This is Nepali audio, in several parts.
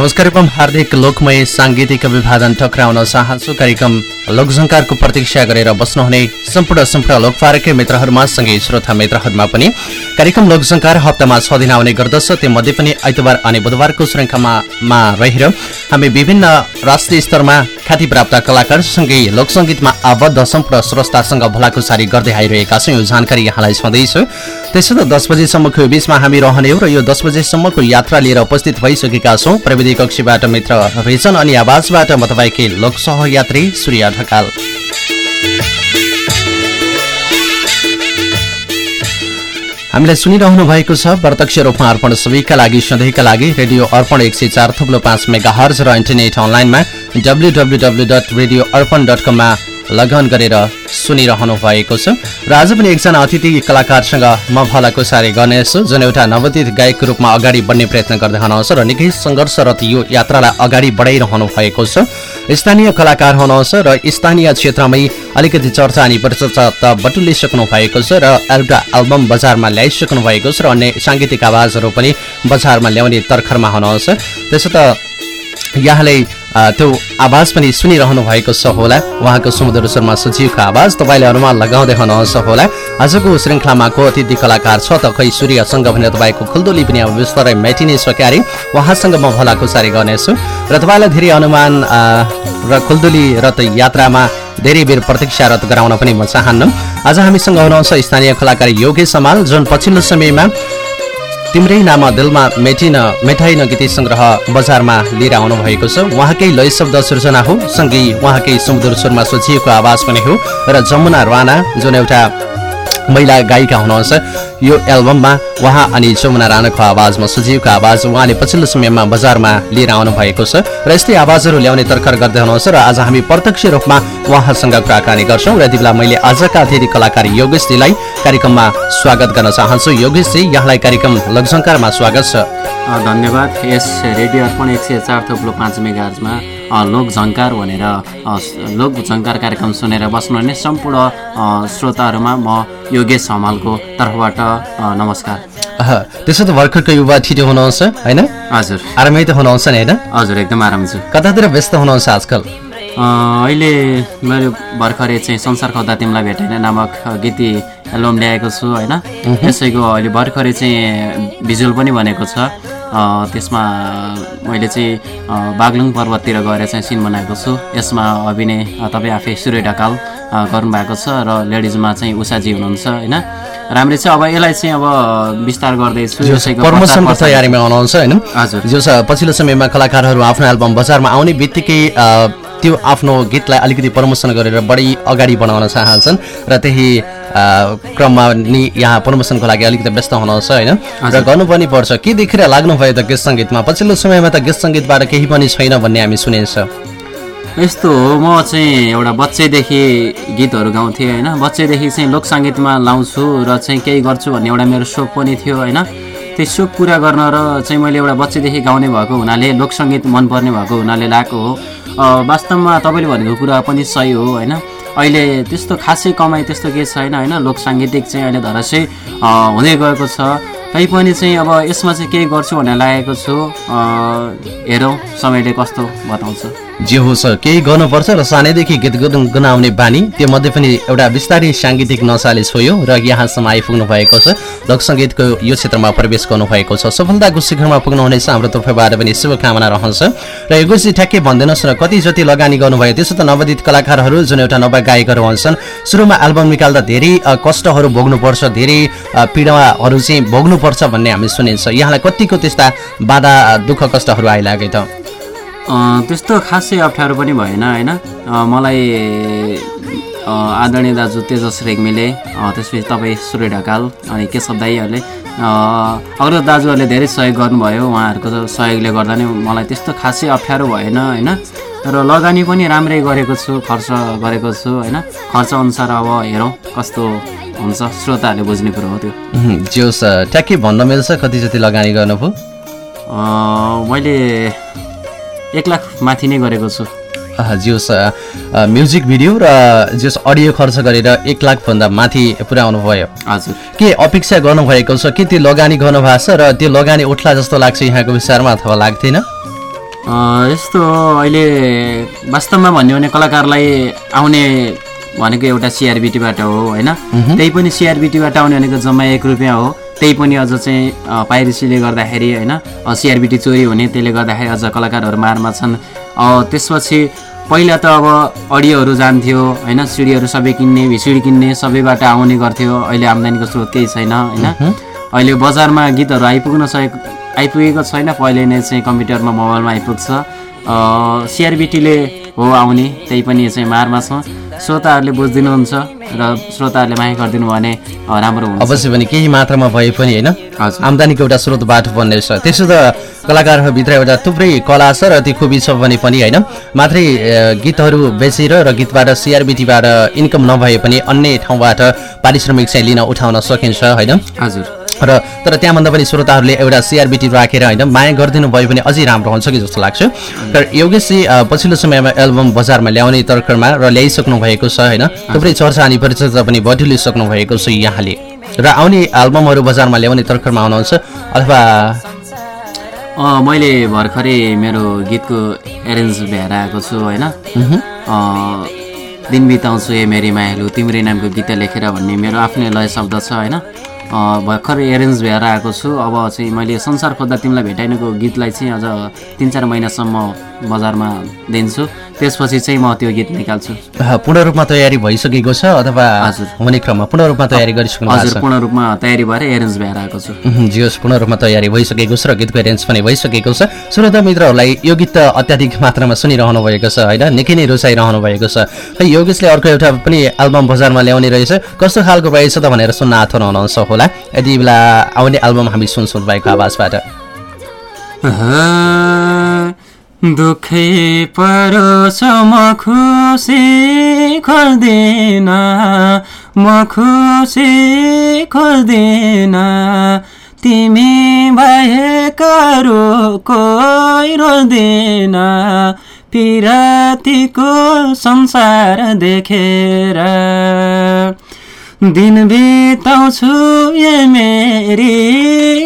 नमस्कार एवं हार्दिक लोकमय साङ्गीतिक अभिवादन टक्राउन चाहन्छु। कार्यक्रम लोकझङ्कारको प्रतीक्षा गरेर बस्नुहुने सम्पूर्ण सम्पूर्ण लोकपारकै मित्रहरूमा सँगै श्रोता मित्रहरूमा पनि। कार्यक्रम लोकझङ्कार हप्तामा छ दिन आउने गर्दछ। त्योमध्ये पनि आइतबार अनि बुधबारको श्रृङ्खलामा रहेर हामी विभिन्न राष्ट्रिय स्तरमा ख्याति प्राप्त कलाकारसँगै लोकसङ्गीतमा आबद्ध सम्पूर्ण स्रष्टासँग भलाकुसारी गर्दै आइरहेका छौँ। यो जानकारी यहाँलाई छँदैछु त्यसो त दस बजीसम्मको बिचमा हामी रहने र यो दस बजेसम्मको यात्रा लिएर उपस्थित भइसकेका छौँ। प्रविधि कक्षीबाट मित्र रिजन अनि आवाजबाट म तपाईँकै लोक सहयात्री सूर्य ढकाल। हामीलाई सुनिरहनु भएको छ प्रत्यक्ष रूपमा अर्पण सबैका लागि सधैँका लागि रेडियो अर्पण एक सय चार थुप्रो पाँच मेगा हर्ज र इन्टरनेट अनलाइनमा W W W dot radio Arpan dot कममा लगन गरेर सुनिरहनु भएको छ। र आज पनि एकजना अतिथि कलाकारसँग म भलाकुसारी गर्नेछु जुन एउटा नवोदित गायकको रूपमा अगाडि बढ्ने प्रयत्न गर्दै हुनुहुन्छ र निकै सङ्घर्षरत यो यात्रालाई अगाडि बढाइरहनु भएको छ। स्थानीय कलाकार हुनुहुन्छ र स्थानीय क्षेत्रमै अलिकति चर्चा अनि त बटुलिसक्नु भएको छ र एउटा एल्बम बजारमा ल्याइसक्नु भएको छ र अन्य साङ्गीतिक आवाजहरू पनि बजारमा ल्याउने तर्खरमा हुनुहुन्छ। त्यसो त यहाँले त्यो आवाज पनि सुनिरहनु भएको छ होला। उहाँको समुद्र शर्मा सचिवको आवाज तपाईँले अनुमान लगाउँदै हुनुहुन्छ होला। आजको श्रृङ्खलामा को अतिथि कलाकार छ त खै सूर्यसँग भने तपाईँको खुल्दुली पनि अब बिस्तारै मेटिने सकारे उहाँसँग म भलाकुसारी गर्नेछु। र तपाईँलाई धेरै अनुमान र खुल्दुली रत यात्रामा धेरै बेर प्रतीक्षारत गराउन पनि म चाहन्न। आज हामीसँग हुनुहुन्छ स्थानीय कलाकार योगेश समाल जुन पछिल्लो समयमा तिम्रै नाम दिलमा मेटिन मेटाइन गीत सङ्ग्रह बजारमा लिएर आउनु भएको छ। उहाँकै लय शब्द सृजना हो। सँगै उहाँकै समुद्र स्वरमा सोचिएको आवाज पनि हो। र जमुना राणा जुन एउटा महिला गायिका हुनुहुन्छ। यो एल्बममा उहाँ अनि चौमना राणाको आवाजमा सुजीवको आवाज उहाँले पछिल्लो समयमा बजारमा लिएर आउनु भएको छ र यस्तै आवाजहरू ल्याउने तर्खर गर्दै हुनुहुन्छ र आज हामी प्रत्यक्ष रूपमा उहाँसँग कुराकानी गर्छौँ र यति बेला मैले आजका अतिथि कलाकार योगेशजीलाई कार्यक्रममा स्वागत गर्न चाहन्छु। योगेशजी यहाँलाई कार्यक्रम लघुसङ्कारमा स्वागत छ। धन्यवाद। यस रेडियो अर्पण एक सय चार थोप्लो पाँच मेगाजमा लोक झङ्कार भनेर लोक झङ्कार कार्यक्रम सुनेर बस्नुहुने सम्पूर्ण श्रोताहरूमा म योगेश हमालको तर्फबाट नमस्कार। त्यसो त भर्खरको युवा छिटो हुनुहुन्छ होइन? हजुर। आरामै त हुनुहुन्छ नि होइन? हजुर एकदम आराम छु। कतातिर व्यस्त हुनुहुन्छ आजकल? अहिले मैले भर्खरै चाहिँ संसार खौदा तिमीलाई भेटेन नामक गीती एल्बम ल्याएको छु होइन? त्यसैको अहिले भर्खरै चाहिँ भिजुअल पनि बनेको छ। त्यसमा मैले चाहिँ बागलुङ पर्वततिर गएर चाहिँ सिन बनाएको छु। यसमा अभिनय तपाईँ आफै सूर्य ढकाल गर्नुभएको छ र लेडिजमा चाहिँ उषाजी हुनुहुन्छ होइन? राम्रै छ। अब यसलाई चाहिँ अब विस्तार गर्दैछु प्रमोसनको तयारीमा आउनुहुन्छ होइन? हजुर। जो पछिल्लो समयमा कलाकारहरू आफ्नो एल्बम बजारमा आउने बित्तिकै त्यो आफ्नो गीतलाई अलिकति प्रमोसन गरेर बढी अगाडि बढाउन चाहन्छन्। र त्यही क्रममा नि यहाँ प्रमोसनको लागि अलिकति व्यस्त हुनुहुन्छ होइन? र गर्नु पनि पर्छ। के देखेर लाग्नुभयो त गीत सङ्गीतमा? पछिल्लो समयमा त गीत सङ्गीतबाट केही पनि छैन भन्ने हामी सुनिन्छ यस्तो हो म चाहिँ एउटा बच्चैदेखि गीतहरू गाउँथेँ होइन? बच्चैदेखि चाहिँ लोक सङ्गीतमा लाउँछु र चाहिँ केही गर्छु भन्ने एउटा मेरो सोख पनि थियो होइन? त्यो सोख पुरा गर्न र चाहिँ मैले एउटा बच्चैदेखि गाउने भएको हुनाले लोकसङ्गीत मनपर्ने भएको हुनाले लगाएको हो। वास्तवमा तपाईँले भनेको कुरा पनि सही हो होइन? अहिले त्यस्तो खासै कमाइ त्यस्तो केही छैन होइन? लोक साङ्गीतिक चाहिँ अहिले धरसै हुँदै गएको छ। तैपनि चाहिँ अब यसमा चाहिँ केही गर्छु भनेर लागेको छु। हेरौँ समयले कस्तो बताउँछ। जे होस् केही गर्नुपर्छ र सानैदेखि गीत गुनाउने बानी त्यो मध्ये पनि एउटा बिस्तारै साङ्गीतिक नसाले छोयो र यहाँसम्म आइपुग्नु भएको छ। लोकसङ्गीतको यो क्षेत्रमा प्रवेश गर्नुभएको छ। सफलताको शिखरमा पुग्नुहुनेछ। हाम्रो तर्फबाट पनि शुभकामना रहन्छ। र यो गोष्ठी ठ्याक्कै भनिदिनुहोस् न कति जति लगानी गर्नुभयो। त्यसो त नवोदित कलाकारहरू जुन एउटा नव गायकहरू हुन्छन् सुरुमा एल्बम निकाल्दा धेरै कष्टहरू भोग्नुपर्छ धेरै पीडाहरू चाहिँ भोग्नुपर्छ भन्ने हामी सुनिन्छ यहाँलाई कतिको त्यस्ता बाधा दुःख कष्टहरू आइलागे त त्यस्तो खासै अप्ठ्यारो पनि भएन होइन? मलाई आदरणीय दाजु तेजस रेग्मीले त्यसपछि तपाईँ सूर्य ढकाल अनि केशव दाईहरूले अरू दाजुहरूले धेरै सहयोग गर्नुभयो। उहाँहरूको सहयोगले गर्दा नै मलाई त्यस्तो खासै अप्ठ्यारो भएन होइन? र लगानी पनि राम्रै गरेको छु खर्च गरेको छु होइन? खर्च अनुसार अब हेरौँ कस्तो हुन्छ। श्रोताहरूले बुझ्ने कुरो हो त्यो। जोस् ट्याक्कै भन्न मिल्छ कति जति लगानी गर्नुभयो मैले एक लाख माथि नै गरेको छु। जियोस् म्युजिक भिडियो र जस अडियो खर्च गरेर एक लाखभन्दा माथि पुर्याउनु भयो। हजुर। के अपेक्षा गर्नुभएको छ? के त्यो लगानी गर्नुभएको छ र त्यो लगानी उठ्ला जस्तो लाग्छ यहाँको विचारमा अथवा लाग्थेन यस्तो अहिले वास्तवमा भन्यो भने कलाकारलाई आउने भनेको एउटा सिआरबिटीबाट हो होइन? त्यही पनि सिआरबिटीबाट आउने भनेको जम्मा एक रुपियाँ हो। त्यही पनि अझ चाहिँ पाइरेसीले गर्दाखेरि होइन सिआरबिटी चोरी हुने त्यसले गर्दाखेरि अझ कलाकारहरू मारमा छन्। त्यसपछि पहिला त अब अडियोहरू जान्थ्यो होइन सिडीहरू सबै किन्ने भिसिडी किन्ने सबैबाट आउने गर्थ्यो। अहिले आम्दानीको स्रोत केही छैन होइन। अहिले बजारमा गीतहरू आइपुग्न सकेको आइपुगेको छैन। पहिले नै चाहिँ कम्प्युटरमा मोबाइलमा आइपुग्छ। सिआरबिटीले हो आउने त्यही पनि चाहिँ मारमा छ। श्रोताहरूले बुझिदिनुहुन्छ र श्रोताहरूले माया गरिदिनु भने राम्रो हुन्छ। अवश्य पनि केही मात्रामा भए पनि होइन। आम्दानीको एउटा स्रोत बाटो बन्ने छ त्यसो त कलाकारहरूभित्र एउटा थुप्रै कला छ र ती खुबी छ भने पनि होइन। मात्रै गीतहरू बेचेर र गीतबाट सिआरबिटीबाट इन्कम नभए पनि अन्य ठाउँबाट पारिश्रमिक चाहिँ लिन उठाउन सकिन्छ होइन? हजुर। र तर त्यहाँभन्दा पनि श्रोताहरूले एउटा सिआरबिटी राखेर होइन माया गरिदिनु भयो भने अझै राम्रो हुन्छ कि जस्तो लाग्छ। र योगेशजी पछिल्लो समयमा एल्बम बजारमा ल्याउने तर्करमा र ल्याइसक्नु भएको छ होइन। थुप्रै चर्चा अनि परिचर्चा पनि बटुलिसक्नु भएको छ यहाँले। र आउने एल्बमहरू बजारमा ल्याउने तर्करमा हुनुहुन्छ अथवा मैले भर्खरै मेरो गीतको एरेन्ज भ्याएर आएको छु होइन। दिन बिताउँछु ए मेरी मायालु तिम्रै नामको गीत लेखेर भन्ने मेरो आफ्नै लय शब्द छ होइन। भर्खरै एरेन्ज भ्याएर आएको छु। अब चाहिँ मैले संसार खोज्दा तिमीलाई भेटाइनुको गीतलाई चाहिँ अझ तिन चार महिनासम्म बजारमा दिन्छु। त्यसपछि चाहिँ म त्यो गीत निकाल्छु। पूर्ण रूपमा तयारी भइसकेको छ अथवा हजुर। हुने क्रममा पूर्ण रूपमा तयारी गरिसक्नु हजुर पूर्ण रूपमा तयारी भएर एरेन्ज भ्याएर आएको छु। उहुँ, जियोस् पूर्ण रूपमा तयारी भइसकेको छ र गीतको रेन्ज पनि भइसकेको छ। श्रोता मित्रहरूलाई यो गीत त अत्याधिक मात्रामा सुनिरहनु भएको छ होइन? निकै नै रुचाइरहनु भएको छ। खै योगेशले अर्को एउटा पनि एल्बम बजारमा ल्याउने रहेछ। कस्तो खालको रहेछ त भनेर सुन्न आथो हुनुहुन्छ होला। यति बेला आउने एल्बम हामी सुन्छौँ भएको आवाजबाट। दुखै परोछ म खुसी खोल्दिन म खुसी खोल्दिन। तिमी भएकहरू कोही रोल्दिन। पिरातीको संसार देखेर दिन बिताउँछु ए मेरी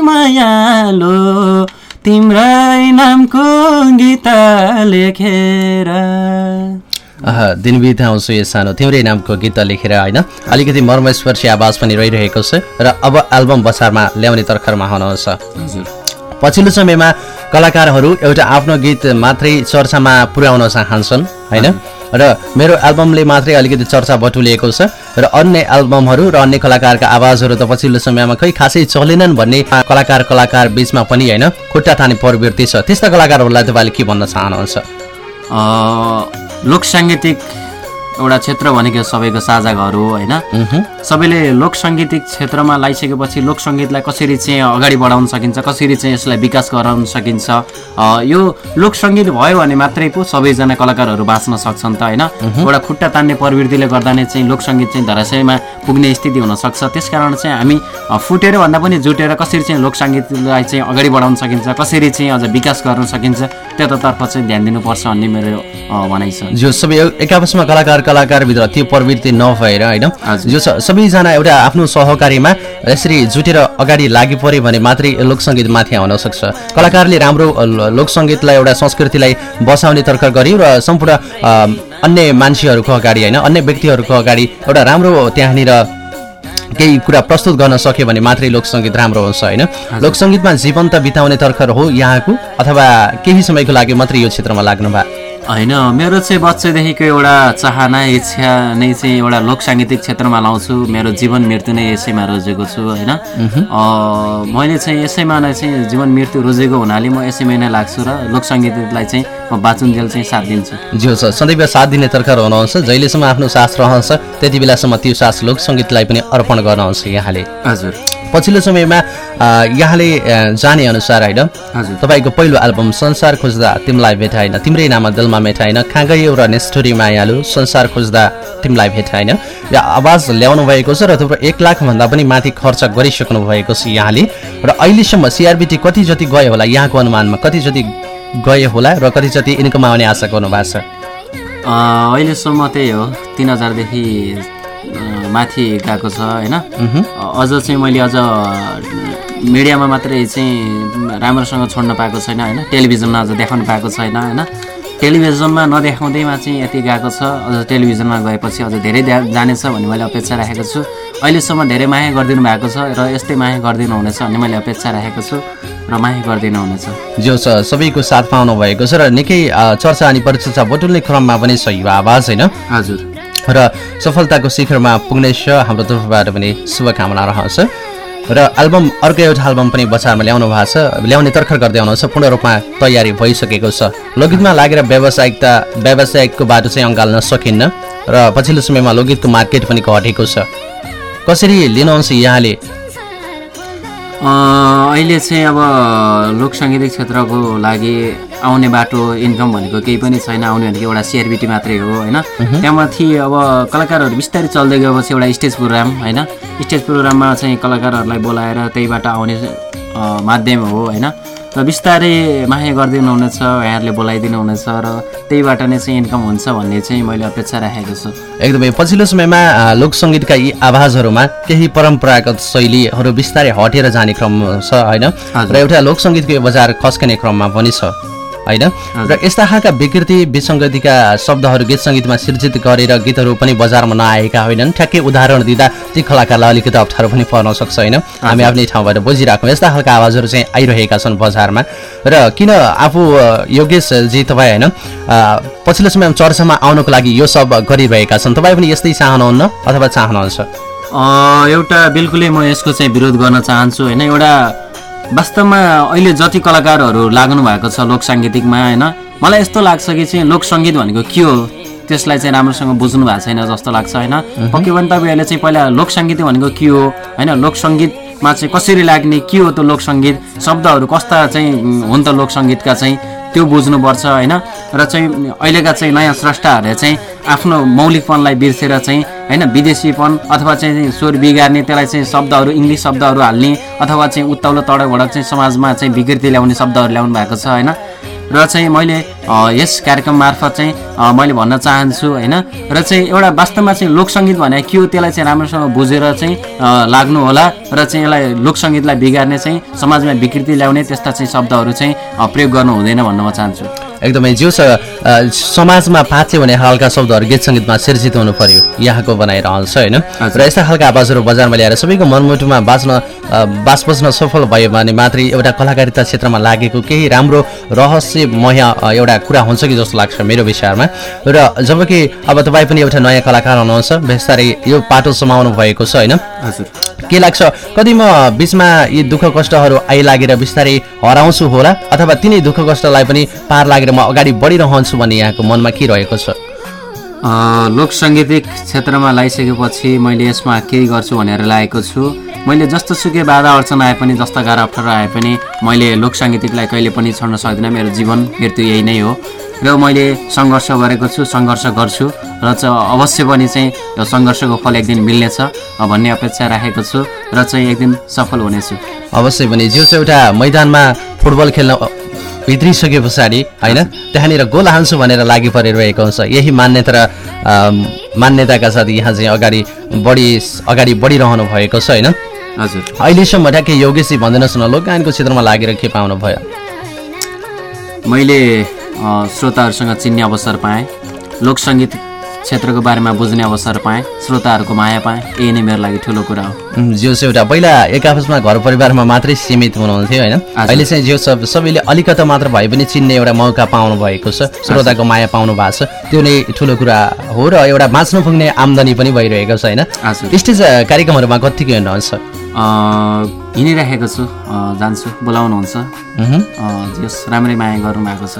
मायालो। तिम्रै नामको गीत लेखेर। अह, दिन बिताउँछु यो सानो तिम्रै नामको गीत लेखेर होइन? अलिकति मर्मस्पर्शी आवाज पनि रहिरहेको छ र अब एल्बम बजारमा ल्याउने तर्खरमा हुनुहुन्छ। हजुर। पछिल्लो समयमा कलाकारहरू एउटा आफ्नो गीत मात्रै चर्चामा पुर्याउन चाहन्छन् होइन? र मेरो एल्बमले मात्रै अलिकति चर्चा बटुलिएको छ र अन्य एल्बमहरू र अन्य कलाकारका आवाजहरू त पछिल्लो समयमा खै खासै चलेनन् भन्ने कलाकार कलाकार बिचमा पनि होइन खुट्टा ताने प्रवृत्ति छ। त्यस्ता कलाकारहरूलाई तपाईँले के भन्न चाहनुहुन्छ? लोक साङ्गीतिक एउटा क्षेत्र भनेको सबैको साझा घर हो होइन। सबैले लोक साङ्गीतिक क्षेत्रमा लगाइसकेपछि लोक सङ्गीतलाई कसरी चाहिँ अगाडि बढाउन सकिन्छ कसरी चाहिँ यसलाई विकास गराउन सकिन्छ यो लोक सङ्गीत भयो भने मात्रै पो सबैजना कलाकारहरू बाँच्न सक्छन् त होइन? एउटा खुट्टा तान्ने प्रवृत्तिले गर्दा नै चाहिँ लोक सङ्गीत चाहिँ धराशयमा पुग्ने स्थिति हुनसक्छ त्यस कारण चाहिँ हामी फुटेर भन्दा पनि जुटेर कसरी चाहिँ लोक सङ्गीतलाई चाहिँ अगाडि बढाउन सकिन्छ कसरी चाहिँ अझ विकास गर्न सकिन्छ त्यतातर्फ चाहिँ ध्यान दिनुपर्छ भन्ने मेरो भनाइ छ। जो सबै एक आपसमा कलाकार कलाकारभित्र त्यो प्रवृत्ति नभएर होइन। जो सबैजना एउटा आफ्नो सहकारीमा यसरी जुटेर अगाडि लागि पऱ्यो भने मात्रै लोकसङ्गीत माथि आउन सक्छ। कलाकारले राम्रो लोकसङ्गीतलाई एउटा संस्कृतिलाई बसाउने तर्क गर्यो र सम्पूर्ण अन्य मान्छेहरूको अगाडि होइन? अन्य व्यक्तिहरूको अगाडि एउटा राम्रो त्यहाँनिर केही कुरा प्रस्तुत गर्न सक्यो भने मात्रै लोकसङ्गीत राम्रो हुन्छ होइन? लोकसङ्गीतमा जीवन त बिताउने तर्खर हो यहाँको अथवा केही समयको लागि मात्रै यो क्षेत्रमा लाग्नु भयो होइन मेरो चाहिँ बच्चैदेखिको एउटा चाहना इच्छा नै चाहिँ एउटा लोक साङ्गीतिक क्षेत्रमा लाउँछु। मेरो जीवन मृत्यु नै यसैमा रोजेको छु होइन। मैले चाहिँ यसैमा नै चाहिँ जीवन मृत्यु रोजेको हुनाले म यसैमा नै लाग्छु र लोक सङ्गीतलाई चाहिँ म बाँचुन्जेल चाहिँ साथ दिन्छु। जो छ सदैव साथ दिने तर्खर हुनुहुन्छ। जहिलेसम्म आफ्नो सास रहन्छ त्यति बेलासम्म त्यो सास लोकसङ्गीतलाई पनि अर्पण गर्नुहुन्छ यहाँले। हजुर। पछिल्लो समयमा यहाँले जाने अनुसार होइन तपाईँको पहिलो एल्बम संसार खोज्दा तिमीलाई भेटाइन तिम्रै नाम दिलमा मेटाइन खाँगयो र नेस्टोरी मायालु संसार खोज्दा तिमीलाई भेटाइन र आवाज ल्याउनु भएको छ र थुप्रो एक लाखभन्दा पनि माथि खर्च गरिसक्नु भएको छ यहाँले। र अहिलेसम्म सिआरबिटी कति जति गयो होला यहाँको अनुमानमा कति जति गयो होला र कति जति इन्कम आउने आशा गर्नु भएको छ अहिलेसम्म त्यही हो तिन हजारदेखि माथि गएको छ होइन। अझ चाहिँ मैले अझ मिडियामा मात्रै चाहिँ राम्रोसँग छोड्न पाएको छैन होइन? टेलिभिजनमा अझ देखाउनु पाएको छैन होइन? टेलिभिजनमा नदेखाउँदैमा चाहिँ यति गएको छ। अझ टेलिभिजनमा गएपछि अझ धेरै जानेछ भन्ने मैले अपेक्षा राखेको छु। अहिलेसम्म धेरै माया गरिदिनु भएको छ र यस्तै माया गरिदिनु हुनेछ भन्ने मैले अपेक्षा राखेको छु र माया गरिदिनु हुनेछ। जो छ सबैको साथ पाउनु भएको छ र निकै चर्चा अनि परिचर्चा बटुल्ने क्रममा पनि सही आवाज होइन? हजुर। र सफलताको शिखरमा पुग्नेछ हाम्रो तर्फबाट पनि शुभकामना रहन्छ। र एल्बम अर्को एउटा एल्बम पनि बजारमा ल्याउनु भएको छ। ल्याउने तर्खर गर्दै आउनुहुन्छ। पूर्ण रूपमा तयारी भइसकेको छ। लोकगीतमा लागेर व्यावसायिकता व्यावसायिकको बाटो चाहिँ अँगाल्न सकिन्न। र पछिल्लो समयमा लोकगीतको मार्केट पनि घटेको छ। कसरी लिनुहुन्छ यहाँले? अहिले चाहिँ अब लोक सङ्गीतिक क्षेत्रको लागि आउने बाटो इन्कम भनेको केही पनि छैन। आउने भनेको एउटा सिआरबिटी मात्रै हो होइन? त्यहाँमाथि अब कलाकारहरू बिस्तारै चल्दै गएपछि एउटा स्टेज प्रोग्राम होइन? स्टेज प्रोग्राममा चाहिँ कलाकारहरूलाई बोलाएर त्यहीबाट आउने माध्यम हो होइन? र बिस्तारै माया गरिदिनु हुनेछ यहाँहरूले बोलाइदिनु हुनेछ र त्यहीबाट नै चाहिँ इन्कम हुन्छ भन्ने चाहिँ मैले अपेक्षा राखेको छु। एकदमै पछिल्लो समयमा लोकसङ्गीतका यी आवाजहरूमा केही परम्परागत शैलीहरू बिस्तारै हटेर जाने क्रम छ होइन? र एउटा लोकसङ्गीतको बजार खस्कने क्रममा पनि छ। होइन? र यस्ता खालका विकृति विसङ्गतिका शब्दहरू गीत सङ्गीतमा सिर्जित गरेर गीतहरू पनि बजारमा नआएका होइनन्। ठ्याक्कै उदाहरण दिँदा ती कलाकारलाई अलिकति अप्ठ्यारो पनि पर्न सक्छ होइन? हामी आफ्नै ठाउँबाट बुझिरहेको यस्ता खालका आवाजहरू चाहिँ आइरहेका छन् बजारमा। र किन आफू योगेशजी तपाईँ होइन पछिल्लो समयमा चर्चामा आउनको लागि यो सब गरिरहेका छन्? तपाईँ पनि यस्तै चाहनुहुन्न अथवा चाहनुहुन्छ? एउटा बिल्कुलै म यसको चाहिँ विरोध गर्न चाहन्छु होइन? एउटा वास्तवमा अहिले जति कलाकारहरू लाग्नु भएको छ लोक साङ्गीतिकमा होइन? मलाई यस्तो लाग्छ कि चाहिँ लोक सङ्गीत भनेको के हो? त्यसलाई चाहिँ राम्रोसँग बुझ्नु भएको छैन जस्तो लाग्छ होइन? पक्कै पनि तपाईँहरूले चाहिँ पहिला लोक सङ्गीत भनेको के हो? होइन लोक सङ्गीतमा चाहिँ कसरी लाग्ने के हो त लोक सङ्गीत? शब्दहरू कस्ता चाहिँ हुन् त लोक सङ्गीतका चाहिँ? त्यो बुझ्नुपर्छ होइन? र चाहिँ अहिलेका चाहिँ नयाँ स्रष्टाहरूले चाहिँ आफ्नो मौलिकपनलाई बिर्सेर चाहिँ होइन विदेशीपन अथवा चाहिँ स्वर बिगार्ने त्यसलाई चाहिँ शब्दहरू इङ्ग्लिस शब्दहरू हाल्ने अथवा चाहिँ उत्ताउलो तडकभडक चाहिँ समाजमा चाहिँ विकृति ल्याउने शब्दहरू ल्याउनु भएको छ होइन? र चाहिँ मैले यस कार्यक्रम मार्फत चाहिँ मैले भन्न चाहन्छु होइन? र चाहिँ एउटा वास्तवमा चाहिँ लोकसङ्गीत भनेको के हो त्यसलाई चाहिँ राम्रोसँग बुझेर चाहिँ लाग्नु होला र चाहिँ यसलाई लोकसङ्गीतलाई बिगार्ने चाहिँ समाजमा विकृति ल्याउने त्यस्ता चाहिँ शब्दहरू चाहिँ प्रयोग गर्नु हुँदैन भन्न म चाहन्छु। एकदमै जो समाजमा पाचे भने खालका शब्दहरू गीत सङ्गीतमा सिर्जित हुनु पर्यो। यहाँको बनाइरहन्छ होइन? र यस्ता खालका आवाजहरू बजारमा ल्याएर सबैको मनमुटुमा बाँच्न अ, बास बस्न सफल भयो भने मात्रै एउटा कलाकारिता क्षेत्रमा लागेको केही राम्रो रहस्यमय एउटा कुरा हुन्छ कि जस्तो लाग्छ मेरो विचारमा। र जबकि अब तपाईँ पनि एउटा नयाँ कलाकार हुनुहुन्छ बिस्तारै यो पाटो समाउनु भएको छ होइन? के लाग्छ कति म बिचमा यी दुःख कष्टहरू आइलागेर बिस्तारै हराउँछु होला? अथवा तिनै दुःख कष्टलाई पनि पार लागेर म अगाडि बढिरहन्छु भन्ने यहाँको मनमा के रहेको छ? लोक साङ्गीतिक क्षेत्रमा लगाइसकेपछि मैले यसमा केही गर्छु भनेर लागेको छु। मैले जस्तो सुकै बाधा अडचन आए पनि जस्ता गाह्रो अप्ठ्यारो आए पनि मैले लोक साङ्गीतिकलाई कहिले पनि छोड्न सक्दिनँ। मेरो जीवन मृत्यु यही नै हो। र मैले सङ्घर्ष गरेको छु सङ्घर्ष गर्छु। र चाहिँ अवश्य पनि चाहिँ यो सङ्घर्षको फल एक दिन मिल्नेछ भन्ने अपेक्षा राखेको छु। र चाहिँ एक दिन सफल हुनेछु। अवश्य पनि जो चाहिँ एउटा मैदानमा फुटबल खेल्न भित्रिसके पछाडि होइन? त्यहाँनिर गोल हाल्छु भनेर लागि परिरहेको हुन्छ। यही मान्यता र मान्यताका साथ यहाँ चाहिँ अगाडि बढी अगाडि बढिरहनु भएको छ होइन? हजुर। अहिलेसम्म ठ्याक्कै योगेशी भनिदिनुहोस् न लोकगायनको क्षेत्रमा लागेर के पाउनु भयो? मैले श्रोताहरूसँग चिन्ने अवसर पाएँ। लोकसङ्गीत क्षेत्रको बारेमा बुझ्ने अवसर पाएँ श्रोताहरूको माया पाएँ यही नै मेरो लागि ठुलो कुरा हो। उम्, जो चाहिँ एउटा पहिला एक आपसमा घर परिवारमा मात्रै सीमित हुनुहुन्थ्यो होइन? अहिले चाहिँ जो सब सबैले अलिकता मात्र भए पनि चिन्ने एउटा मौका पाउनु भएको छ श्रोताको माया पाउनु भएको छ। त्यो नै ठुलो कुरा हो र एउटा बाँच्न पुग्ने आम्दानी पनि भइरहेको छ होइन? स्टेज कार्यक्रमहरूमा कतिको हिँड्नुहुन्छ? अ, हिँडिराखेको छु जान्छु बोलाउनुहुन्छ। राम्रै माया गर्नुभएको छ।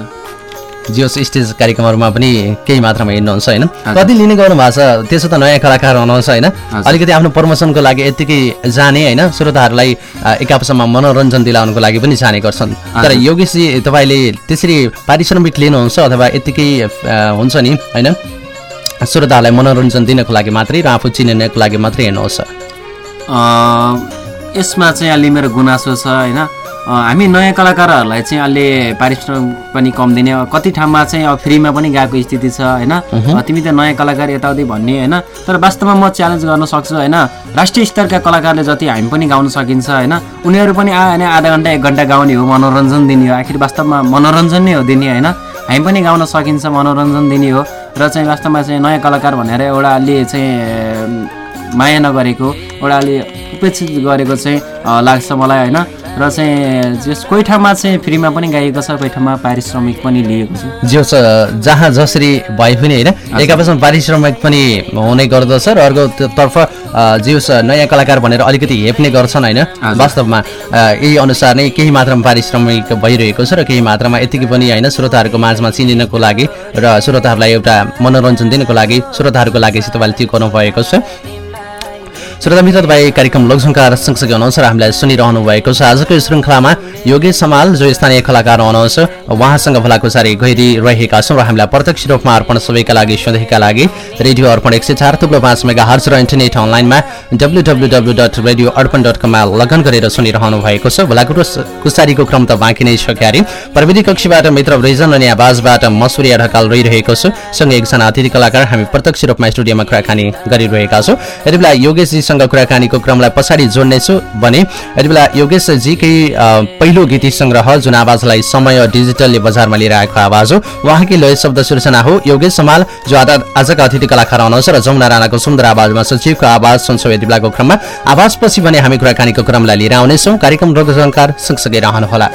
जियोस् स्टेज कार्यक्रमहरूमा पनि केही मात्रामा हिँड्नुहुन्छ होइन? कति लिने गर्नु भएको छ? त्यसो त नयाँ कलाकार हुनुहुन्छ होइन? अलिकति आफ्नो प्रमोसनको लागि यत्तिकै जाने होइन? श्रोताहरूलाई अ, एक आपसमा मनोरञ्जन दिलाउनुको लागि पनि जाने गर्छन्। तर योगेशजी तपाईँले त्यसरी पारिश्रमिक लिनुहुन्छ अथवा यत्तिकै हुन्छ नि होइन? श्रोताहरूलाई मनोरञ्जन दिनको लागि मात्रै र आफू चिनिनको लागि मात्रै हिँड्नुहोस् अ, यसमा चाहिँ अलि मेरो गुनासो छ होइन? हामी नयाँ कलाकारहरूलाई चाहिँ अहिले पारिश्रमिक पनि कम दिने कति ठाउँमा चाहिँ अब फ्रीमा पनि गएको स्थिति छ होइन? तिमी त नयाँ कलाकार यताउति भन्ने होइन? तर वास्तवमा म च्यालेन्ज गर्न सक्छु होइन? राष्ट्रिय स्तरका कलाकारले जति हामी पनि गाउन सकिन्छ होइन? उनीहरू पनि आयो भने आधा घन्टा एक घन्टा गाउने हो मनोरञ्जन दिने हो। आखिर वास्तवमा मनोरञ्जन नै हो दिने होइन? हामी पनि गाउन सकिन्छ मनोरञ्जन दिने हो। र चाहिँ वास्तवमा चाहिँ नयाँ कलाकार भनेर एउटाले चाहिँ माया नगरेको एउटाले उपेक्षित गरेको चाहिँ लाग्छ मलाई होइन? र चाहिँ जस कोही ठाउँमा चाहिँ फ्रीमा पनि गाइएको छ कोही ठाउँमा पारिश्रमिक पनि लिएको छ। जो जहाँ जसरी भए पनि होइन एक आपसमा पारिश्रमिक पनि हुने गर्दछ र अर्कोतर्फ जिउस नयाँ कलाकार भनेर अलिकति हेप्ने गर्छन् होइन। वास्तवमा यही अनुसार नै केही मात्रामा पारिश्रमिक भइरहेको छ र केही मात्रामा यतिकै पनि होइन श्रोताहरूको माझमा चिनिनको लागि र श्रोताहरूलाई एउटा मनोरञ्जन दिनको लागि श्रोताहरूको लागि चाहिँ तपाईँले त्यो गर्नुभएको छ। श्रोता मित्र तपाईँ कार्यक्रम लोकसङ्कार सँगसँगै हुनुहुन्छ र हामीलाई सुनिरहनु भएको छ। आजको श्रृङ्खलामा योगेश समाल जो स्थानीय कलाकार हुनुहुन्छ उहाँसँग भलाकुसारी गइरहेका छौँ र हामीलाई प्रत्यक्ष रूपमा अर्पण सबैका लागि सधैँका लागि रेडियो अर्पण एक सय चार थुप्रो पाँच मेगा हर्च र इन्टरनेट अनलाइनमा W W W dot radio Arpan dot कममा लगन गरेर सुनिरहनु भएको छ। भलाकुरो कुसारीको क्रम त बाँकी नै छ क्यारे। प्रविधि कक्षीबाट मित्र ब्रिजन अनि आवाजबाट मसुरिया ढकाल रहिरहेको छु। सँगै एकजना अतिथि कलाकार हामी प्रत्यक्ष रूपमा स्टुडियोमा कुराकानी गरिरहेका छौँ। यति बेला योगेशजीसँग कुराकानीको क्रमलाई पछाडि जोड्नेछु भने यति बेला योगेशजीकै पहिलो गीत सङ्ग्रह जुन आवाजलाई समय डिजिटलले बजारमा लिएर आएको आवाज हो उहाँकै लय शब्द सृजना हो। योगेश समाल जो आजका अतिथि कलाकार हुनुहुन्छ र जमुना राणाको सुन्दर आवाजमा सचिवको आवाज सुन्छौँ यति बेलाको क्रममा। आवाजपछि भने हामी कुराकानीको क्रमलाई लिएर आउनेछौँ। कार्यक्रम रोगसङ्कार सँगसँगै रहनुहोला।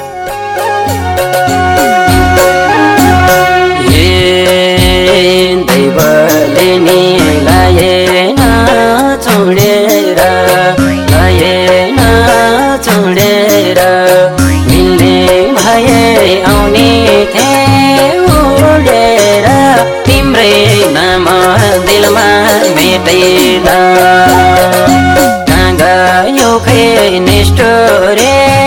कहाँ गयो खै निष्ठुरे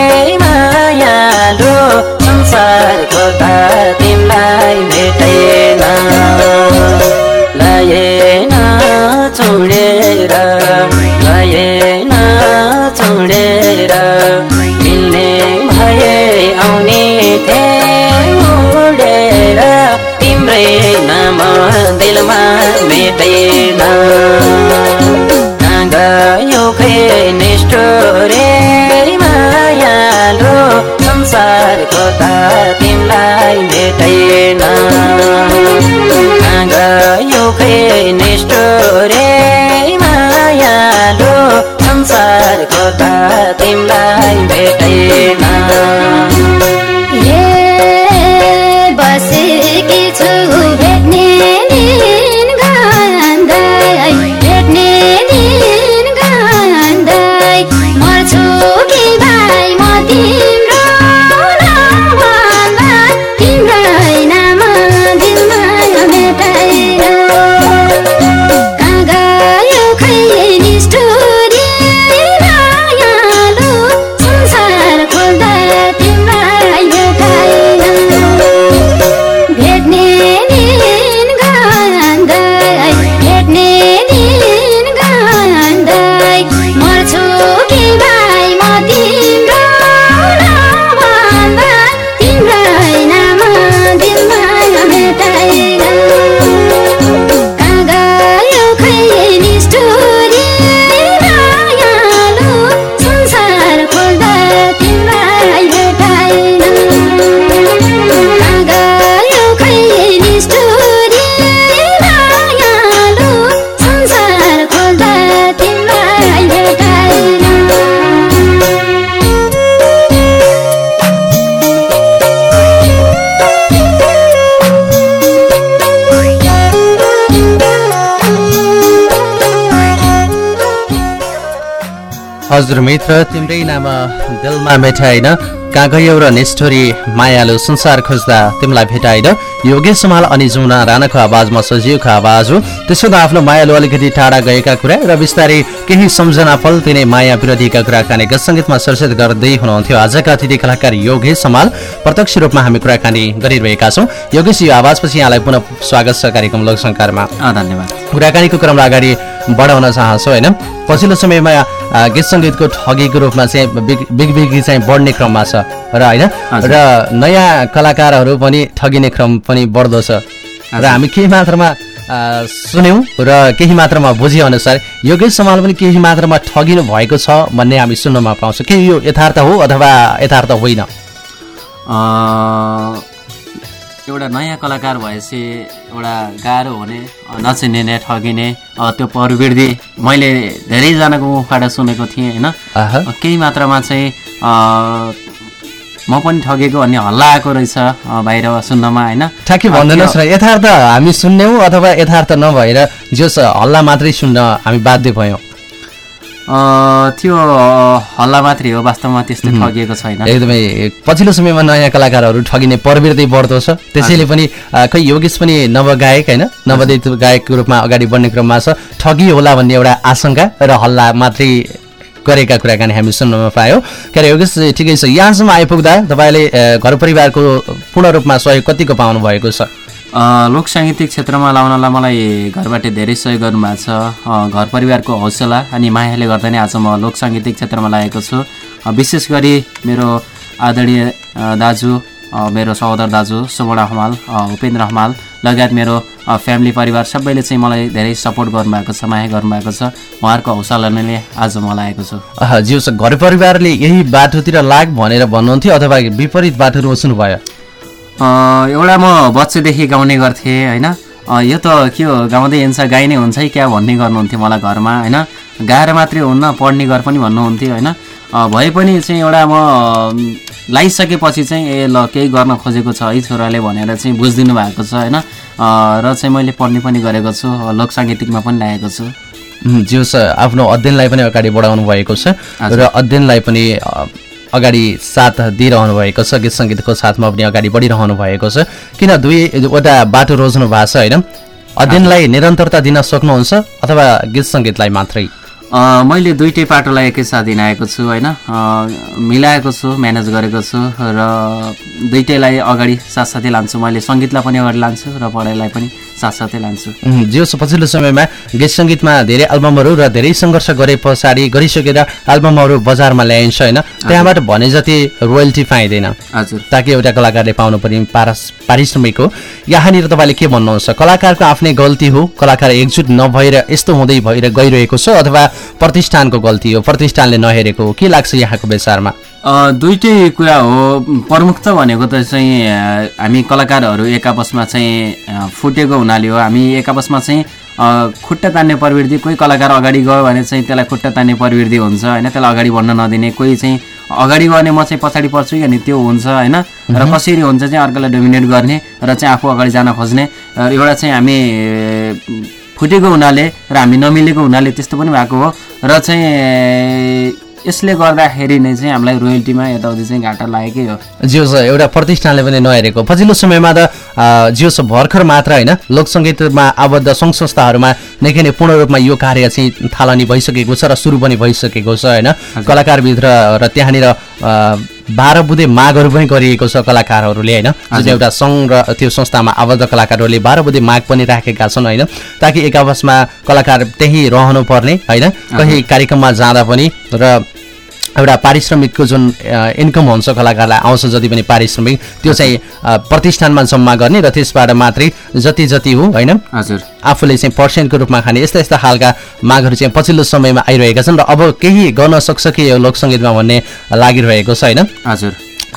हजुर मित्र तिम्रै नाम दिलमा मेटाइन कहाँ गयौ र निष्ठोरी मायालु संसार खोज्दा तिमीलाई भेटाइन योगेश समाल अनि जुना राणाको आवाजमा सजियोको आवाज हो। त्यसो त आफ्नो मायालु अलिकति टाढा गएका कुरा र बिस्तारै केही सम्झना फल तिनै माया विरोधीका कुराकानी गत सङ्गीतमा चर्चित गर्दै हुनुहुन्थ्यो। आजका अतिथि कलाकार योगेश समाल प्रत्यक्ष रूपमा हामी कुराकानी गरिरहेका छौँ। योगेश यो आवाजपछि यहाँलाई पुनः स्वागत छ कार्यक्रम लोकसङ्कारमा। धन्यवाद। कुराकानीको क्रमलाई अगाडि बढाउन चाहन्छौँ होइन? पछिल्लो समयमा गीत सङ्गीतको ठगीको रूपमा चाहिँ बिग- बिगबिगी चाहिँ बढ्ने क्रममा छ। र होइन। र नयाँ कलाकारहरू पनि ठगिने क्रम पनि बढ्दो छ। र हामी केही मात्रामा सुन्यौँ र केही मात्रामा बुझेअनुसार योगेश समाल पनि केही मात्रामा ठगिनु भएको छ भन्ने हामी सुन्नमा पाउँछौँ। के यो यथार्थ हो अथवा यथार्थ होइन? एउटा नयाँ कलाकार भएपछि एउटा गाह्रो हुने नचिन्ने नै ठगिने त्यो प्रवृत्ति मैले धेरैजनाको मुखबाट सुनेको थिएँ होइन। केही मात्रामा चाहिँ म पनि ठगेको भन्ने हल्ला आएको रहेछ बाहिर सुन्नमा होइन? ठ्याक्कै भनिदिनुहोस् न यथार्थ हामी सुन्यौँ अथवा यथार्थ नभएर जस हल्ला मात्रै सुन्न हामी बाध्य भयौँ। त्यो हल्ला मात्रै हो वास्तवमा त्यस्तो ठगिएको छैन। एकदमै पछिल्लो समयमा नयाँ कलाकारहरू ठगिने प्रवृत्ति बढ्दो छ। त्यसैले पनि खै योगेश पनि नवगायक होइन? नवोदित गायकको रूपमा अगाडि बढ्ने क्रममा छ। ठगी होला भन्ने एउटा आशंका र हल्ला मात्रै गरेका कुराकानी हामी सुन्नमा पायौँ। के अरे योगेश ठिकै छ। यहाँसम्म आइपुग्दा तपाईँले घर परिवारको पूर्ण रूपमा सहयोग कतिको पाउनु भएको छ? लोक साङ्गीतिक क्षेत्रमा लाउनलाई मलाई घरबाट धेरै सहयोग गर्नुभएको छ। घर परिवारको हौसला अनि मायाले गर्दा नै आज म लोक साङ्गीतिक क्षेत्रमा लागेको छु। विशेष गरी मेरो आदरणीय दाजु मेरो सहोदर दाजु सुवर्ण हमाल उपेन्द्र हमाल लगायत मेरो फ्यामिली परिवार सबैले चाहिँ मलाई धेरै सपोर्ट गर्नुभएको छ माया गर्नुभएको छ। उहाँहरूको हौसलाले आज म लागेको छु। सर घर परिवारले यही बाटोतिर लाग भनेर भन्नुहुन्थ्यो अथवा विपरीत बाटो रोज्नु भयो एउटा म बच्चैदेखि गाउने गर्थेँ होइन? यो त के हो गाउँदै हिँड्छ गाई नै हुन्छ है क्या भन्ने गर्नुहुन्थ्यो मलाई घरमा होइन? गाएर मात्रै हुन्न पढ्ने गर पनि भन्नुहुन्थ्यो होइन? भए पनि चाहिँ एउटा म लगाइसकेपछि चाहिँ ए ल केही गर्न खोजेको छ है छोराले भनेर चाहिँ बुझिदिनु भएको छ होइन? र चाहिँ मैले पढ्ने पनि गरेको छु लोक साङ्गीतिकमा पनि लागेको छु। सर आफ्नो अध्ययनलाई पनि अगाडि बढाउनु भएको छ। र अध्ययनलाई पनि अगाडि साथ दिइरहनु भएको छ गीत सङ्गीतको साथमा पनि अगाडि बढिरहनु भएको छ। किन दुईवटा बाटो रोज्नु भएको छ होइन? अध्ययनलाई निरन्तरता दिन सक्नुहुन्छ अथवा गीत सङ्गीतलाई मात्रै? मैले दुइटै पाटोलाई एकैसाथ हिँडाएको छु होइन? मिलाएको छु म्यानेज गरेको छु र दुइटैलाई अगाडि साथसाथै लान्छु। मैले सङ्गीतलाई पनि अगाडि लान्छु र पढाइलाई पनि साथसाथै लान्छु। उम्, ज्यू सर पछिल्लो समयमा गीत सङ्गीतमा धेरै एल्बमहरू र धेरै सङ्घर्ष गरे पछाडि गरिसकेर एल्बमहरू बजारमा ल्याइन्छ होइन? त्यहाँबाट भने जति रोयल्टी पाइँदैन। हजुर। ताकि एउटा कलाकारले पाउनु पर्ने पारस पारिश्रमिक हो। यहाँनिर तपाईँले के भन्नुहुन्छ? कलाकारको आफ्नै गल्ती हो। कलाकार एकजुट नभएर यस्तो हुँदै भएर गइरहेको छ अथवा प्रतिष्ठानको गल्ती हो प्रतिष्ठानले नहेरेको हो। के लाग्छ यहाँको विचारमा दुइटै कुरा हो। प्रमुख त भनेको त चाहिँ हामी कलाकारहरू एक आपसमा चाहिँ फुटेको हुनाले हो। हामी एक आपसमा चाहिँ खुट्टा तान्ने प्रवृत्ति कोही कलाकार अगाडि गयो भने चाहिँ त्यसलाई खुट्टा तान्ने प्रवृत्ति हुन्छ होइन? त्यसलाई अगाडि बढ्न नदिने कोही चाहिँ अगाडि गर्ने म चाहिँ पछाडि पर्छु कि अनि त्यो हुन्छ होइन? र कसरी हुन्छ चाहिँ अर्कोलाई डोमिनेट गर्ने र चाहिँ आफू अगाडि जान खोज्ने। र एउटा चाहिँ हामी फुटेको हुनाले र हामी नमिलेको हुनाले त्यस्तो पनि भएको हो। र चाहिँ यसले गर्दाखेरि नै चाहिँ हामीलाई रोयल्टीमा यताउति चाहिँ घाटा लागेकै हो। जियो एउटा प्रतिष्ठानले पनि नहेरेको। पछिल्लो समयमा त जियो भर्खर मात्र होइन लोक सङ्गीतमा आबद्ध सङ्घ संस्थाहरूमा निकै नै पूर्ण रूपमा यो कार्य चाहिँ थालनी भइसकेको छ र सुरु पनि भइसकेको छ होइन? कलाकारभित्र र त्यहाँनिर बाह्र बुधे मागहरू पनि गरिएको छ कलाकारहरूले होइन? जुन एउटा सङ्घ र त्यो संस्थामा आबद्ध कलाकारहरूले बाह्र बुधे माग पनि राखेका छन् होइन? ताकि एक आपसमा कलाकार त्यहीँ रहनु पर्ने होइन कहीँ कार्यक्रममा जाँदा पनि र एउटा पारिश्रमिकको जुन इन्कम हुन्छ कलाकारलाई आउँछ जति पनि पारिश्रमिक त्यो चाहिँ प्रतिष्ठानमा जम्मा गर्ने र त्यसबाट मात्रै जति जति हो होइन? हजुर। आफूले चाहिँ पर्सेन्टको रूपमा खाने यस्ता यस्ता खालका मागहरू चाहिँ पछिल्लो समयमा आइरहेका छन् र अब केही गर्न सक्छ कि यो लोकसङ्गीतमा भन्ने लागिरहेको छ होइन? हजुर।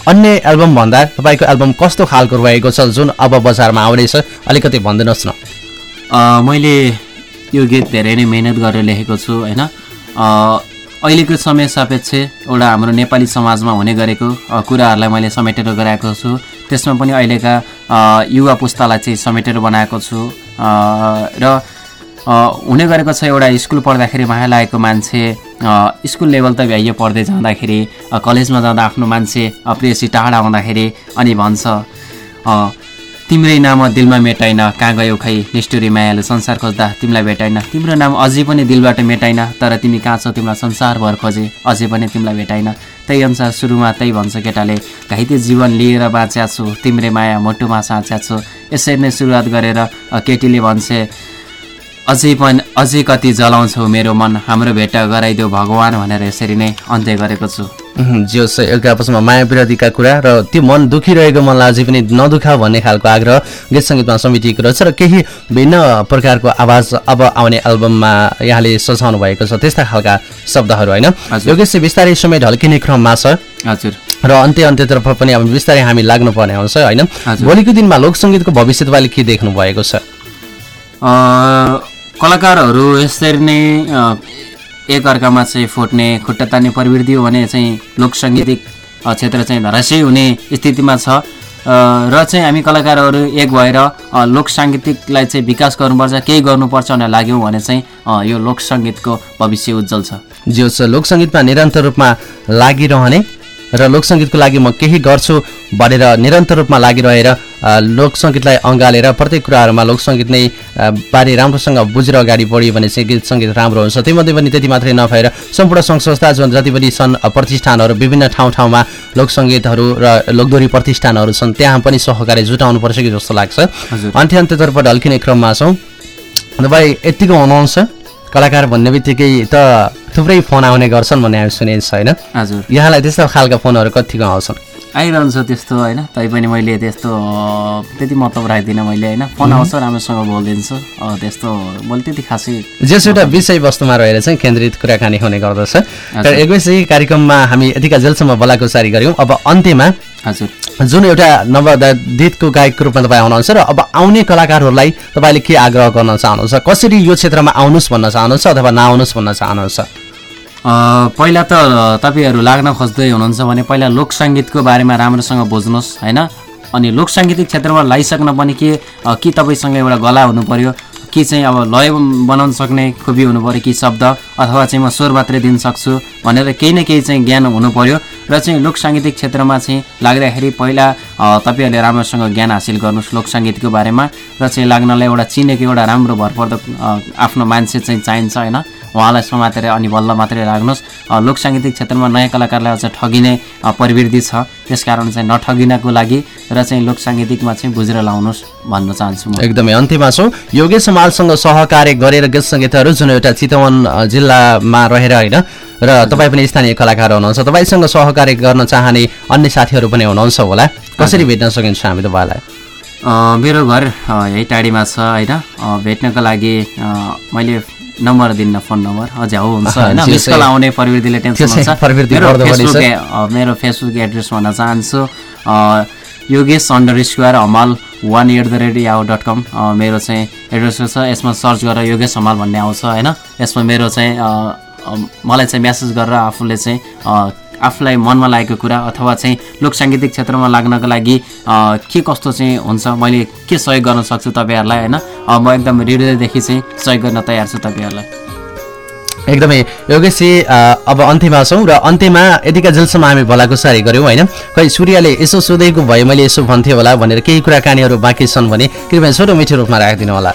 अन्य एल्बम भन्दा तपाईँको एल्बम कस्तो खालको रहेको छ जुन अब बजारमा आउँदैछ अलिकति भनिदिनुहोस् न। मैले यो गीत धेरै नै मिहिनेत गरेर लेखेको छु होइन? अहिलेको समय सापेक्ष एउटा हाम्रो नेपाली समाजमा हुने गरेको कुराहरूलाई मैले समेटेर गराएको छु। त्यसमा पनि अहिलेका युवा पुस्तालाई चाहिँ समेटेर बनाएको छु। र हुने गरेको छ एउटा स्कुल पढ्दाखेरि माया लागेको मान्छे स्कुल लेभल त भ्याइयो पढ्दै जाँदाखेरि कलेजमा जाँदा आफ्नो मान्छे अ, प्रेयसी टाढा आउँदाखेरि अनि भन्छ। तिम्रै नाम दिलमा मेटाइन कहाँ गयौ खै? निष्ठुरी मायालु संसार खोज्दा तिमीलाई भेटाइन। तिम्रो नाम अझै पनि दिलबाट मेटाइन तर तिमी कहाँ छौ? तिमीलाई संसारभर खोजे। अझै पनि तिमीलाई भेटाइन। त्यही अनुसार सुरुमा त्यही भन्छ केटाले घाइते जीवन लिएर बाँच्या छु। तिम्रै माया मुटुमा साँच्या छु। यसरी नै सुरुवात गरेर केटीले भन्छे अझै पनि अझै कति जलाउँछौ मेरो मन। हाम्रो भेट गराइदेऊ भगवान् भनेर यसरी नै अन्त्य गरेको छु। जो एउटा आपसमा माया विरोधीका कुरा र त्यो मन दुखिरहेको मनलाई अझै पनि नदुखाऊ भन्ने खालको आग्रह गीत सङ्गीतमा समेटिएको रहेछ र केही भिन्न प्रकारको आवाज अब आउने एल्बममा यहाँले सजाउनु भएको छ त्यस्ता खालका शब्दहरू होइन। योगेश चाहिँ बिस्तारै समय ढल्किने क्रममा छ। हजुर। र अन्त्य अन्त्यतर्फ पनि अब बिस्तारै हामी लाग्नुपर्ने आउँछ होइन। भोलिको दिनमा लोकसङ्गीतको भविष्य तपाईँले के देख्नु भएको छ? कलाकारहरू यसरी नै एकअर्कामा चाहिँ फुट्ने खुट्टा तान्ने प्रवृत्ति हो भने चाहिँ लोकसङ्गीतिक क्षेत्र चाहिँ धराशयी हुने स्थितिमा छ। र चाहिँ हामी कलाकारहरू एक भएर अ, लोकसाङ्गीतिकलाई चाहिँ विकास गर्नुपर्छ केही गर्नुपर्छ भनेर लाग्यौँ भने चाहिँ यो लोकसङ्गीतको भविष्य उज्जवल छ। जो छ लोकसङ्गीतमा निरन्तर रूपमा लागिरहने र लोकसङ्गीतको लागि म केही गर्छु भनेर निरन्तर रूपमा लागिरहेर अ, लोकसङ्गीतलाई अँगालेर प्रत्येक कुराहरूमा लोकसङ्गीत नै बारे राम्रोसँग बुझेर अगाडि बढ्यो भने चाहिँ गीत सङ्गीत राम्रो हुन्छ। त्यहीमध्ये पनि त्यति मात्रै नभएर सम्पूर्ण सङ्घ संस्था जुन जति पनि छन् प्रतिष्ठानहरू विभिन्न ठाउँ ठाउँमा लोकसङ्गीतहरू र लोकदोरी प्रतिष्ठानहरू छन् त्यहाँ पनि सहकारी जुटाउनुपर्छ कि जस्तो लाग्छ। अन्त्य अन्त्यतर्फ ढल्किने क्रममा छौँ। तपाईँ यत्तिको हुनुहुन्छ? कलाकार भन्ने बित्तिकै त थुप्रै फोन आउने गर्छन् भन्ने हामी सुनेको छ होइन हजुर। यहाँलाई त्यस्तो खालका फोनहरू कतिको आउँछन्? आइरहन्छ त्यस्तो होइन? तैपनि मैले त्यस्तो त्यति मतलब राख्दिनँ मैले होइन? फोन आउँछ राम्रोसँग बोलिदिन्छु। त्यस्तो मैले त्यति खासै जस एउटा विषयवस्तुमा रहेर चाहिँ केन्द्रित कुराकानी हुने गर्दछ। तर एकैछै कार्यक्रममा हामी यतिका जेलसम्म बलाकुसारी गऱ्यौँ। अब अन्त्यमा हजुर। जुन एउटा नवदितको गायकको रूपमा तपाईँ आउनुहुन्छ र अब आउने कलाकारहरूलाई तपाईँले के आग्रह गर्न चाहनुहुन्छ? कसरी यो क्षेत्रमा आउनुहोस् भन्न चाहनुहुन्छ अथवा नआउनुहोस् भन्न चाहनुहुन्छ? पहिला त तपाईँहरू लाग्न खोज्दै हुनुहुन्छ भने पहिला लोकसङ्गीतको बारेमा राम्रोसँग बुझ्नुहोस् होइन? अनि लोकसाङ्गीतिक क्षेत्रमा लगाइसक्न पनि के कि तपाईँसँग एउटा गला हुनु पर्यो कि चाहिँ अब लय बनाउन सक्ने खुबी हुनु पर्यो कि शब्द अथवा चाहिँ म स्वर मात्रै दिन सक्छु? भनेर केही न केही चाहिँ ज्ञान हुनु पर्यो र चाहिँ लोकसाङ्गीतिक क्षेत्रमा चाहिँ लाग्दाखेरि पहिला तपाईँहरूले राम्रोसँग ज्ञान हासिल गर्नुहोस् लोकसाङ्गीतको बारेमा र चाहिँ लाग्नलाई एउटा चिनेको एउटा राम्रो भरपर्दो आफ्नो मान्छे चाहिँ चाहिन्छ होइन। उहाँलाई समातेर अनि बल्ल मात्रै लाग्नुहोस् अ, लोकसाङ्गीतिक क्षेत्रमा नयाँ कलाकारलाई अझ ठगिने प्रवृत्ति छ। त्यसकारण चाहिँ नठगिनको लागि र चाहिँ लोकसाङ्गीतिकमा चाहिँ बुझेर लाउनुहोस् भन्न चाहन्छु म। एकदमै अन्त्यमा छौँ। योगेश समालसँग सहकार्य गरेर गीत सङ्गीतहरू जुन एउटा चितवन जिल्लामा रहेर होइन र तपाईँ पनि स्थानीय कलाकार हुनुहुन्छ। तपाईँसँग सहकार्य गर्न चाहने अन्य साथीहरू पनि हुनुहुन्छ होला। कसरी भेट्न सकिन्छ हामी तपाईँलाई? मेरो घर यही टाढीमा छ होइन? भेट्नको लागि मैले नम्बर दिन्न फोन नम्बर। अझै हो हुन्छ होइन? मिस कल आउने प्रवृत्तिले टेन्सन हुन्छ मेरो। फेसबुक एड्रेस भन्न चाहन्छु। Yogesh underscore Hamal one at the rate yahoo dot com मेरो चाहिँ एड्रेस छ। यसमा सर्च गरेर योगेश हमाल भन्ने आउँछ होइन? यसमा मेरो चाहिँ मलाई चाहिँ म्यासेज गरेर आफूले चाहिँ आफूलाई मनमा लागेको कुरा अथवा चाहिँ लोकसाङ्गीतिक क्षेत्रमा लाग्नको लागि के कस्तो चाहिँ हुन्छ मैले के सहयोग गर्न सक्छु तपाईँहरूलाई होइन? म एकदम हृदयदेखि चाहिँ सहयोग गर्न तयार छु तपाईँहरूलाई। एकदमै योगेशजी अब अन्त्यमा छौँ र अन्त्यमा यतिका जेलसम्म हामी भलाकुसारी गऱ्यौँ होइन? खै सूर्यले यसो सोधेको भए मैले यसो भन्थेँ होला भनेर केही कुराकानीहरू बाँकी छन् भने कृपया छोटो मिठो रूपमा राखिदिनु होला।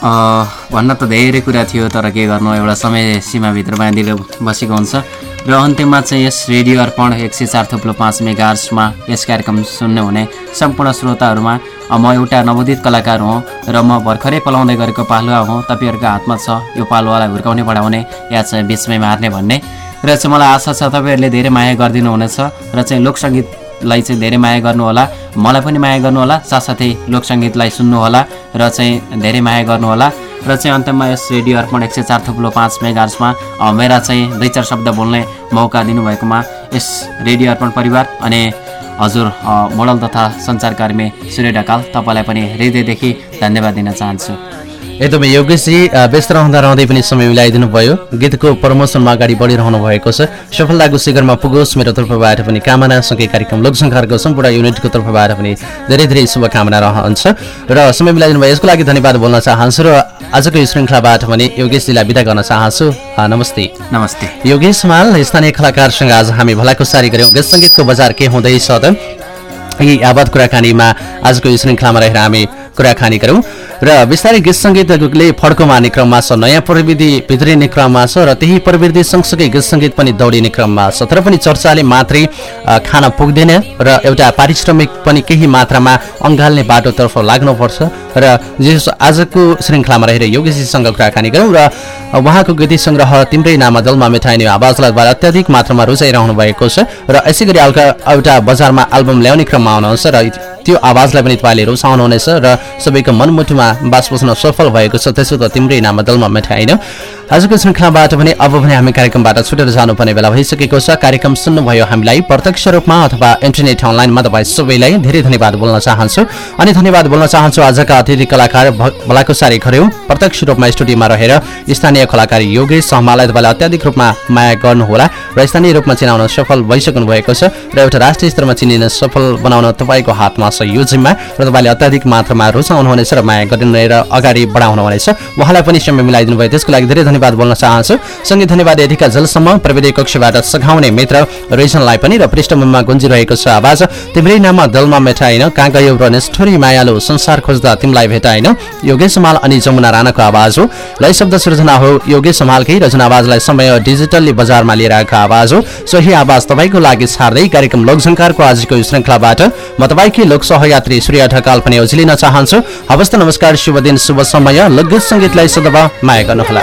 भन्न त धेरै कुरा थियो तर के गर्नु एउटा समय सीमाभित्र बाँधिएर बसेको हुन्छ। र अन्त्यमा चाहिँ यस रेडियो अर्पण एक सय चार थुप्रो पाँच मेगार्समा यस कार्यक्रम सुन्नु हुने सम्पूर्ण श्रोताहरूमा म एउटा नवोदित कलाकार हुँ र म भर्खरै पलाउँदै गरेको पालुवा हुँ। तपाईँहरूको हातमा छ यो पालुवालाई हुर्काउने बढाउने या चाहिँ बिचमै मार्ने भन्ने। र चाहिँ मलाई आशा छ तपाईँहरूले धेरै माया गरिदिनु हुनेछ र चाहिँ लोकसङ्गीतलाई चाहिँ धेरै माया गर्नुहोला। मलाई पनि माया गर्नुहोला। साथसाथै लोकसङ्गीतलाई सुन्नुहोला र चाहिँ धेरै माया गर्नुहोला। र चाहिँ अन्तमा यस रेडियो अर्पण एक सय चार थुप्रो पाँच मेगार्समा मेरा चाहिँ दुई चार शब्द बोल्ने मौका दिनुभएकोमा यस रेडियो अर्पण परिवार अनि हजुर मोडल तथा सञ्चारकर्मी सूर्य ढकाल तपाईँलाई पनि हृदयदेखि धन्यवाद दिन चाहन्छु। एकदमै योगेशजी व्यस्त रहँदा रहँदै पनि समय मिलाइदिनु भयो। गीतको प्रमोसनमा अगाडि बढिरहनु भएको छ। सफलताको शिखरमा पुगोस् मेरो तर्फबाट पनि कामनासँगै कार्यक्रम लोकसङ्कारको सम्पूर्ण युनिटको तर्फबाट पनि धेरै धेरै शुभकामना रहन्छ। र समय मिलाइदिनु भयो। यसको लागि धन्यवाद बोल्न चाहन्छु र आजको यो श्रृङ्खलाबाट पनि योगेशजीलाई विदा गर्न चाहन्छु। नमस्ते। नमस्ते। योगेश माल स्थानीय कलाकारसँग आज हामी भलाकुसारी गऱ्यौँ। गीत सङ्गीतको बजार के हुँदैछ त? यी यावत कुराकानीमा आजको यो श्रृङ्खलामा रहेर हामी कुराकानी गऱ्यौँ। र बिस्तारै गीत सङ्गीतले फड्को मार्ने क्रममा छ नयाँ प्रविधि भित्रिने क्रममा छ र त्यही प्रविधि सँगसँगै गीत सङ्गीत पनि दौडिने क्रममा छ। तर पनि चर्चाले मात्रै खान पुग्दैन र एउटा पारिश्रमिक पनि केही मात्रामा अँगाल्ने बाटोतर्फ लाग्नुपर्छ र जस आजको श्रृङ्खलामा रहेर योगेशीसँग कुराकानी गरौँ र उहाँको गीत सङ्ग्रह तिम्रै नाममा दलमा मेटाइने आवाजलाई अत्याधिक मात्रामा रुचाइरहनु भएको छ र यसै गरी एउटा बजारमा एल्बम ल्याउने क्रममा आउनुहुन्छ र त्यो आवाजलाई पनि तपाईँले रुचाउनुहुनेछ र सबैको मनमुटुमा बास बस्न सफल भएको छ। त्यसो त तिम्रै नाममा दलमा मेटाइन आजको श्रृङ्खलाबाट पनि अब भने हामी कार्यक्रमबाट छुटेर जानुपर्ने बेला भइसकेको छ। कार्यक्रम सुन्नुभयो हामीलाई। प्रत्यक्ष रूपमा अथवा इन्टरनेट अनलाइनमा तपाईँ सबैलाई धेरै धन्यवाद बोल्न चाहन्छु। अनि धन्यवाद बोल्न चाहन्छु आजका अतिथि कलाकार भलाकुसारी खरेउ प्रत्यक्ष रूपमा स्टुडियोमा रहेर स्थानीय कलाकार योगेश शर्मालाई तपाईँले अत्याधिक रूपमा माया गर्नुहोला र स्थानीय रूपमा चिनाउन सफल भइसक्नु भएको छ र एउटा राष्ट्रिय स्तरमा चिनिन सफल बनाउन तपाईँको हातमा जिम्मा। र तपाईँले अत्याधिक मात्रामा रुचाउनुहुनेछ र माया गरिने र अगाडि बढाउनुहुनेछ उहाँलाई पनि समय मिलाइदिनु भयो। त्यसको लागि धेरै धन्यवाद बोल्न चाहन्छु। सँगै धन्यवाद यतिका जलसम्म प्रविधि कक्षबाट सघाउने मित्र रेजनलाई पनि र पृष्ठभूमिमा गुन्जिरहेको छ आवाज। तिम्रै नाममा दलमा मेटाइन कहाँ गयो र निष्ठुरी मायालु संसार खोज्दा तिमीलाई भेटाइन। योगेश समाल अनि जमुना राणाको आवाज हो। लय शब्द सृजना हो। योगेश समालकै रचना आवाजलाई समय डिजिटल्ली बजारमा लिएर आएको आवाज हो। सोही आवाज तपाईँको लागि छाड्दै कार्यक्रम लोकसङ्कारको आजको श्रृङ्खलाबाट म तपाईँकै सहयात्री सूर्य ढकाल पनि उझिलिन चाहन्छु। हवस् त नमस्कार शुभ दिन शुभ समय। लोकगीत सङ्गीतलाई सदब माया गर्नुहोला।